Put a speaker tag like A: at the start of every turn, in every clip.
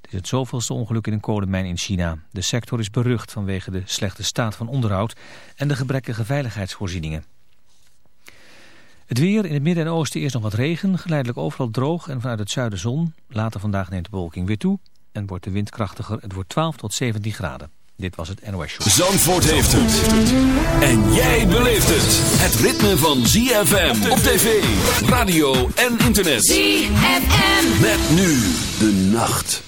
A: Het is het zoveelste ongeluk in een kolenmijn in China. De sector is berucht vanwege de slechte staat van onderhoud en de gebrekkige veiligheidsvoorzieningen. Het weer in het midden en oosten eerst nog wat regen, geleidelijk overal droog en vanuit het zuiden zon. Later vandaag neemt de bewolking weer toe en wordt de wind krachtiger. Het wordt 12 tot 17 graden. Dit was het NOS Show.
B: Zandvoort heeft het. En jij beleeft het. Het ritme van ZFM op tv, radio en internet.
C: ZFM.
B: Met nu de nacht.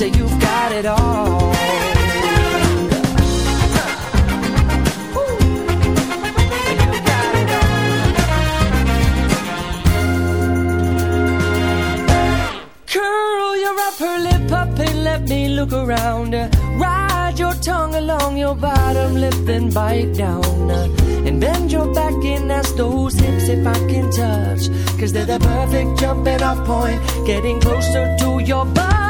D: Sister, you've got it all. Curl your upper lip up and let me look around. Ride your tongue along your bottom lip, then bite down. And bend your back and ask those hips if I can touch. Cause they're the perfect jumping off point. Getting closer to your butterfly.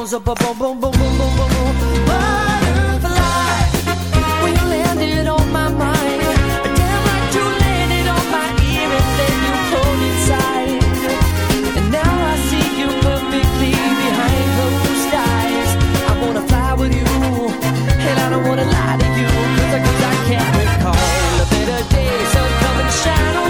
D: bones, boom, boom, boom, boom, boom, boom, boom, butterfly. When you landed on my mind, damn right you landed on my ear and then you pulled it tight. And now I see you perfectly behind closed eyes. I wanna fly with you, and I don't wanna lie to you, cause I, cause I can't recall the better days of coming shadow.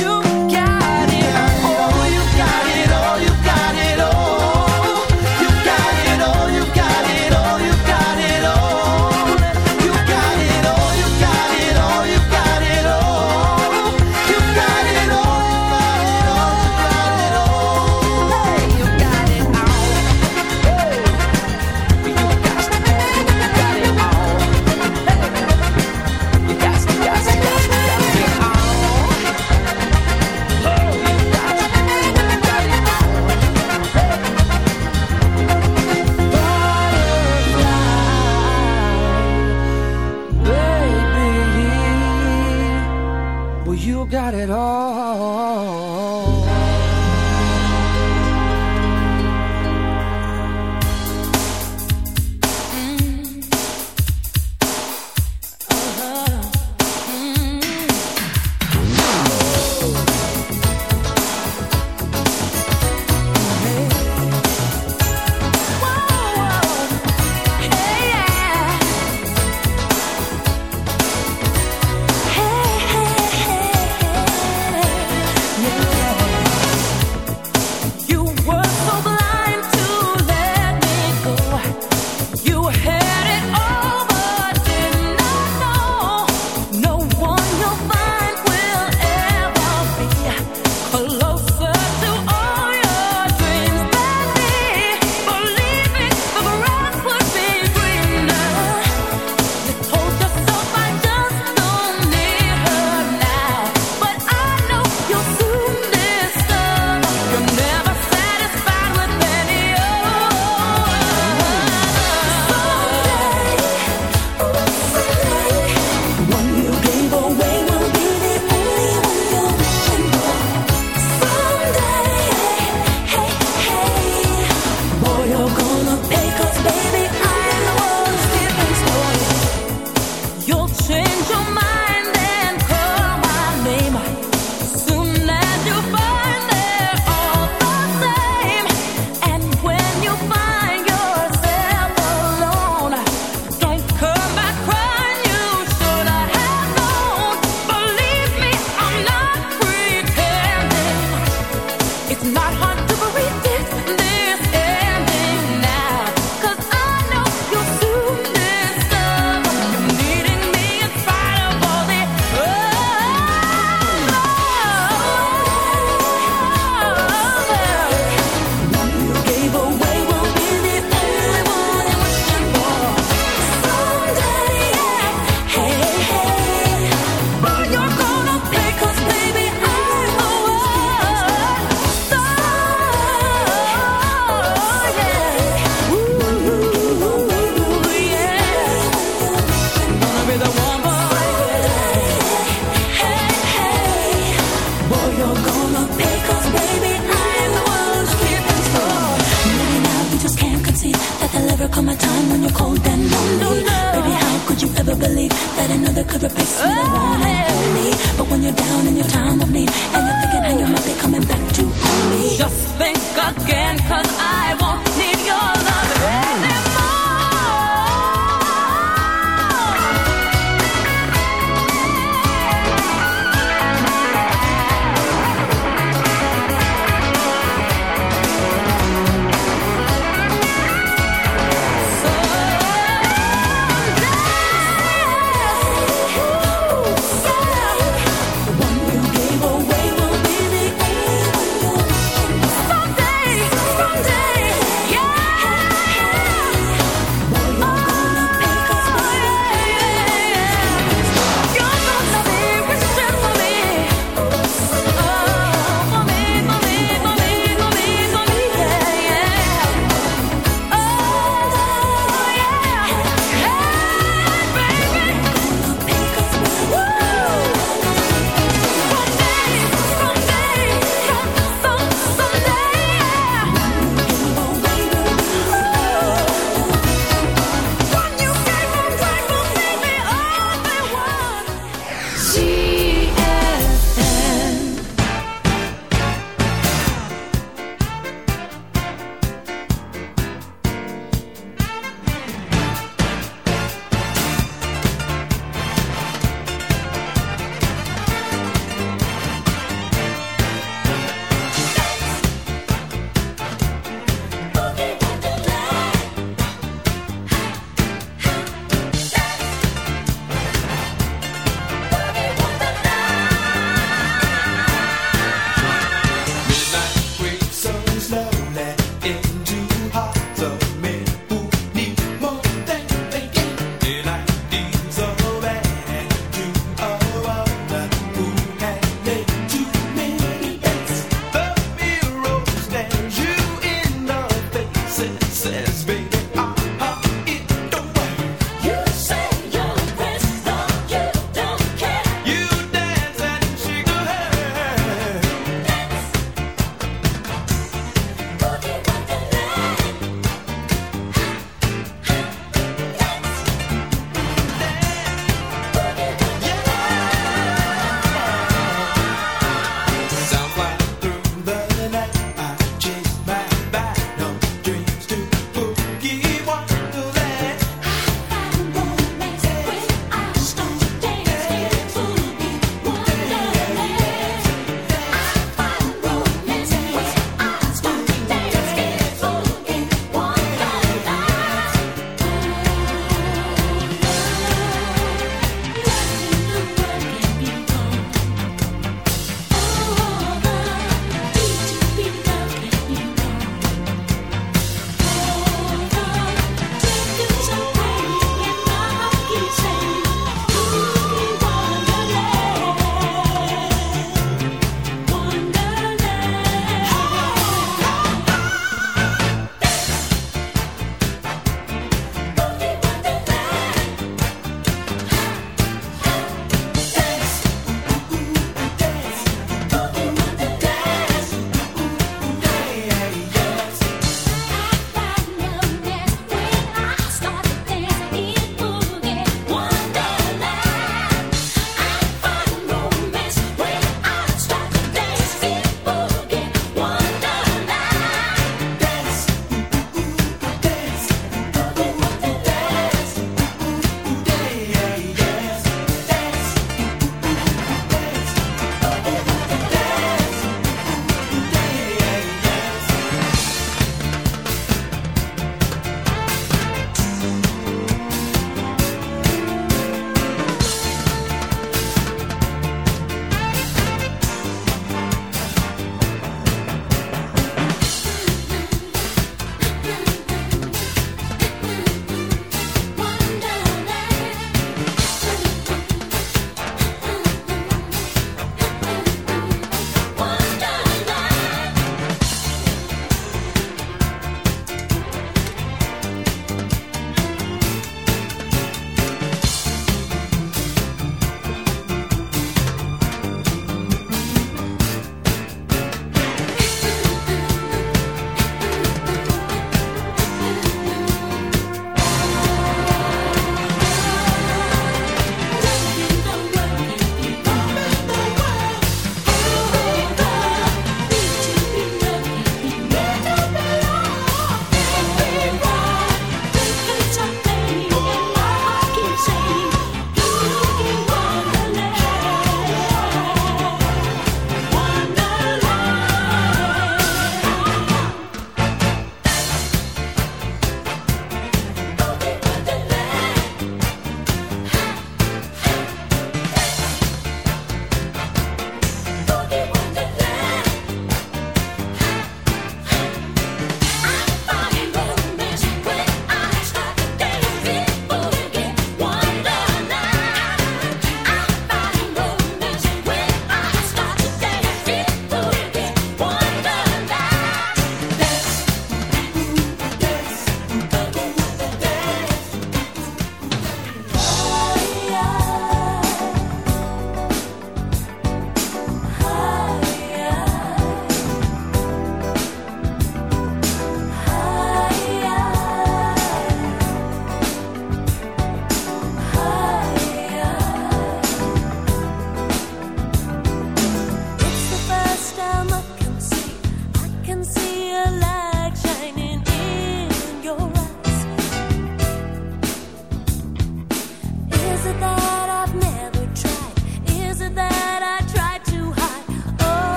C: You
D: got it. Oh,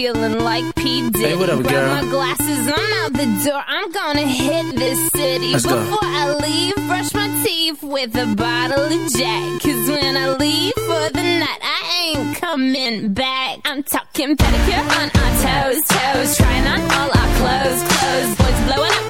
E: feeling like P. Diddy.
F: Hey, what up, girl?
E: Grab my glasses, I'm out the door. I'm gonna hit this city.
F: Let's
E: Before go. I leave, brush my teeth with a bottle of Jack. Cause when I leave for the night, I ain't coming back. I'm talking pedicure on our toes, toes. Trying on all our clothes, clothes. Boys blowing up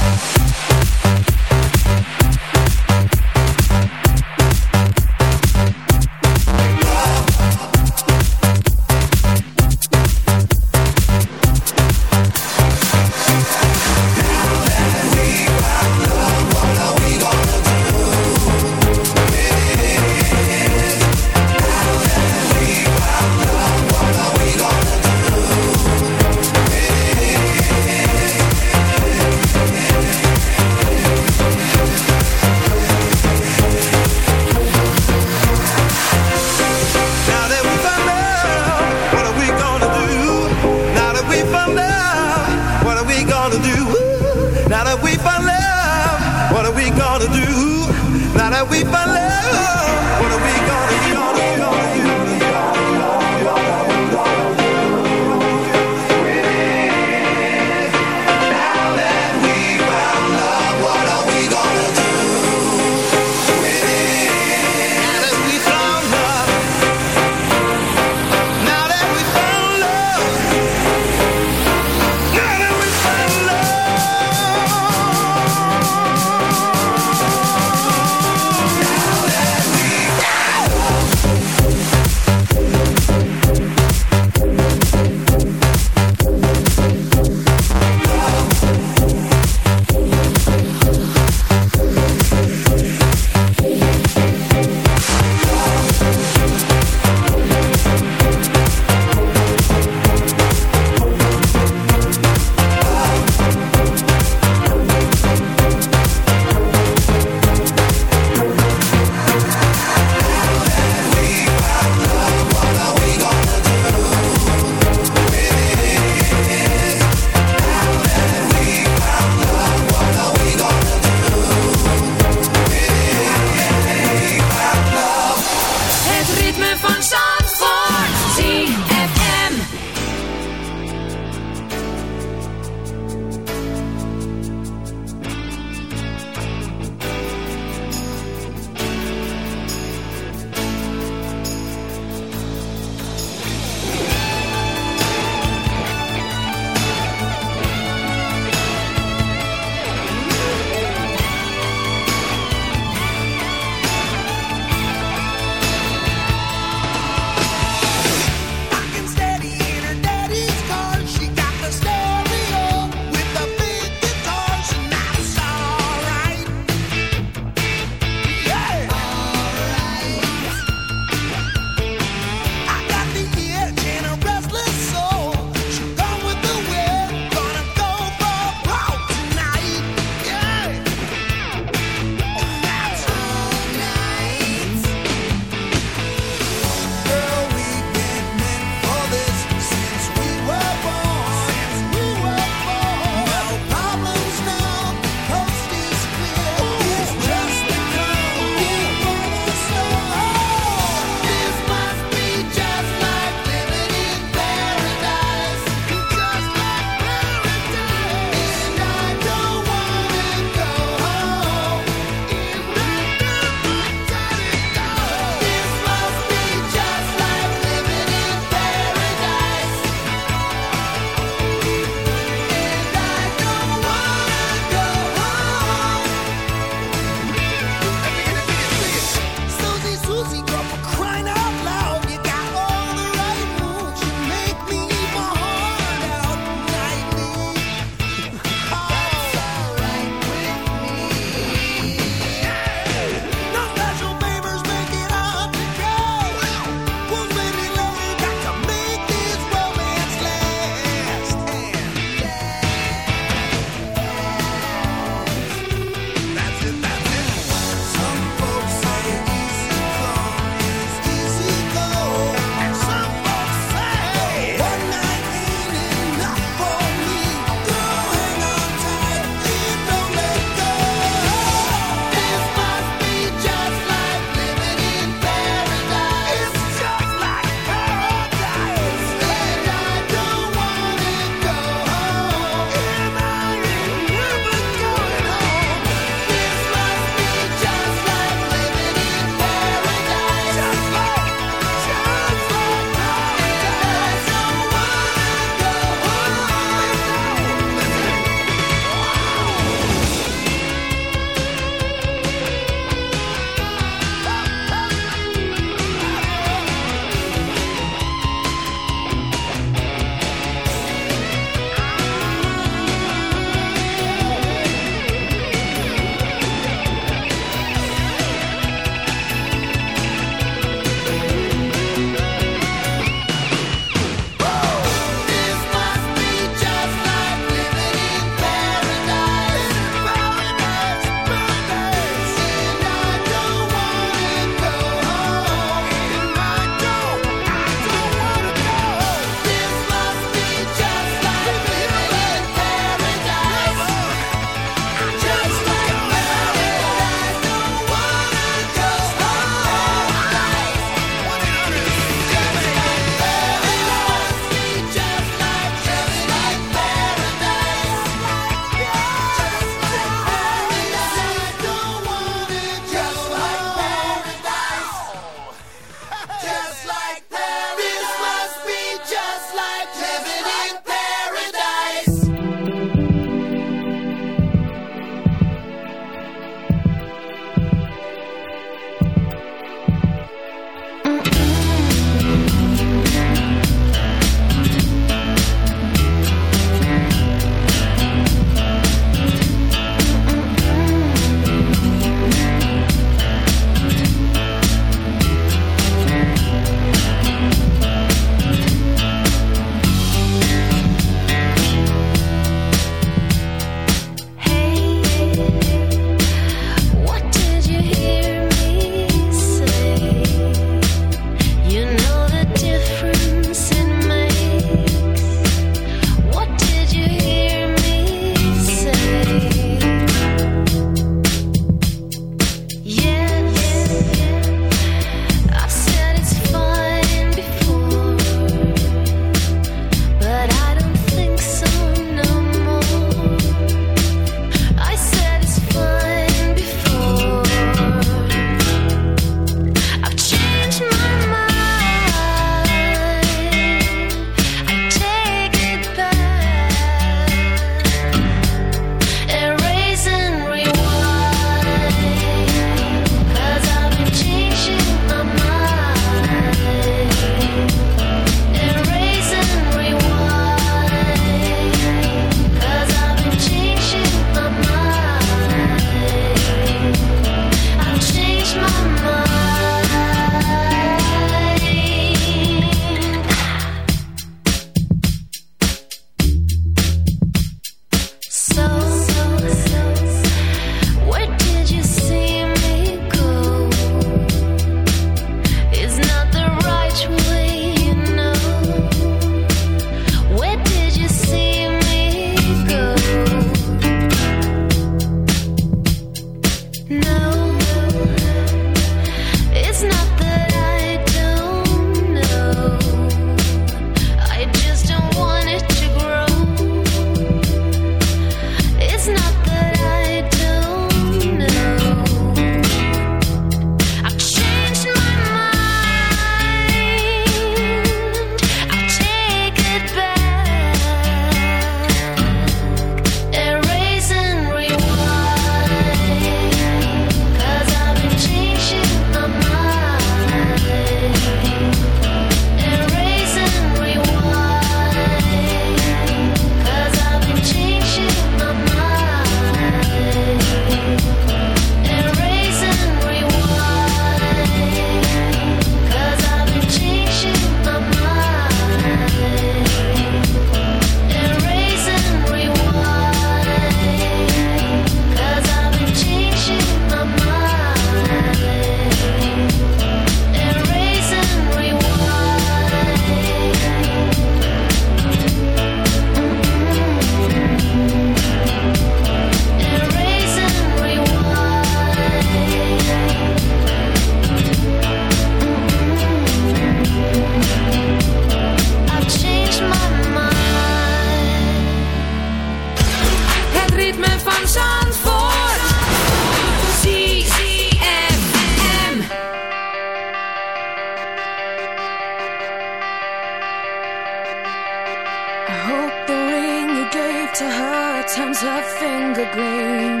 G: turns her finger green.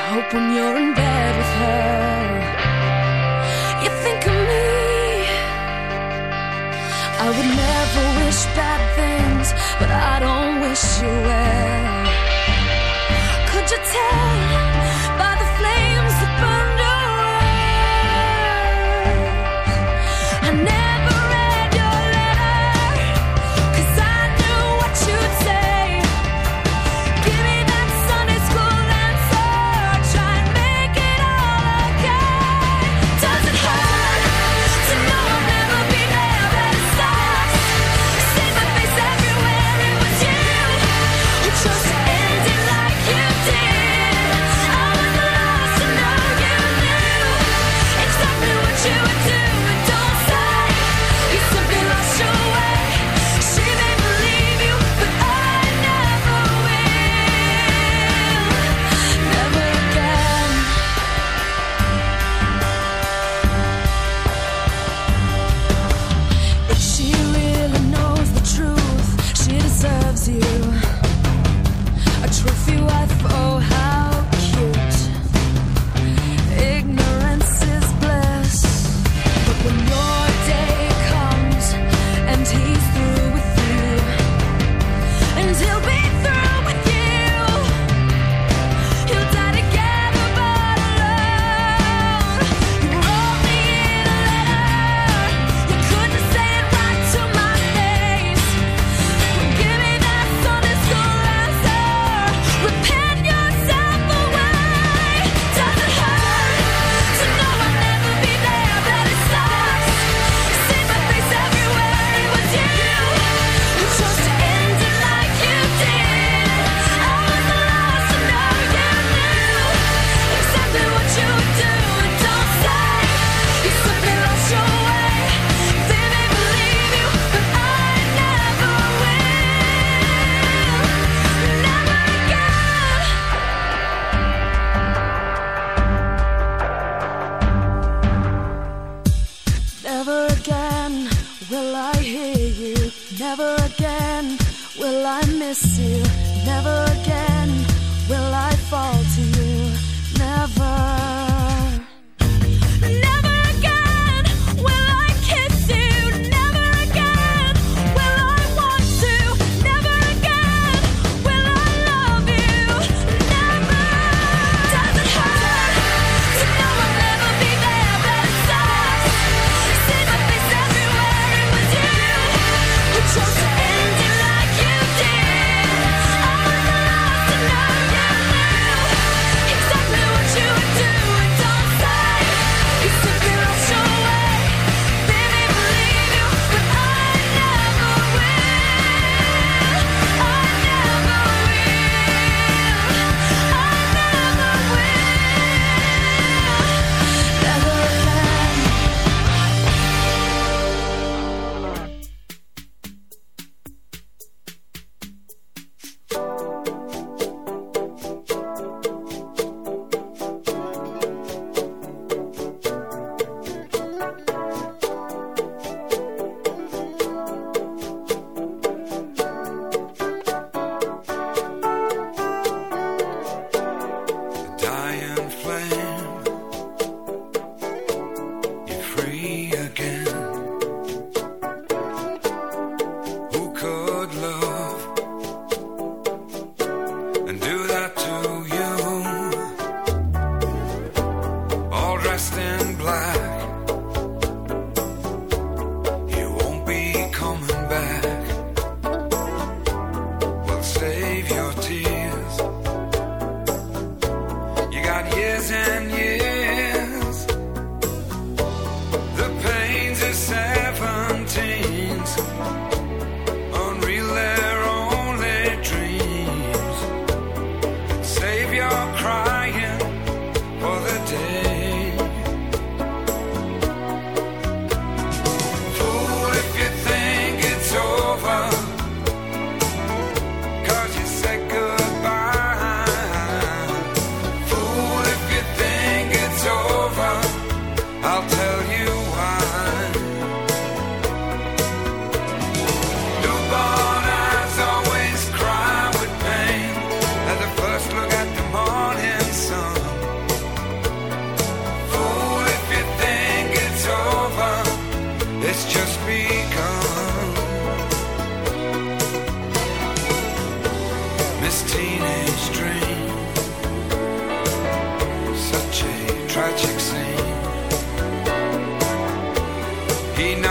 G: I hope when you're in bed with her, you think of me. I would never wish bad things, but I don't wish you well. Could you tell?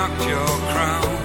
G: Knocked your crown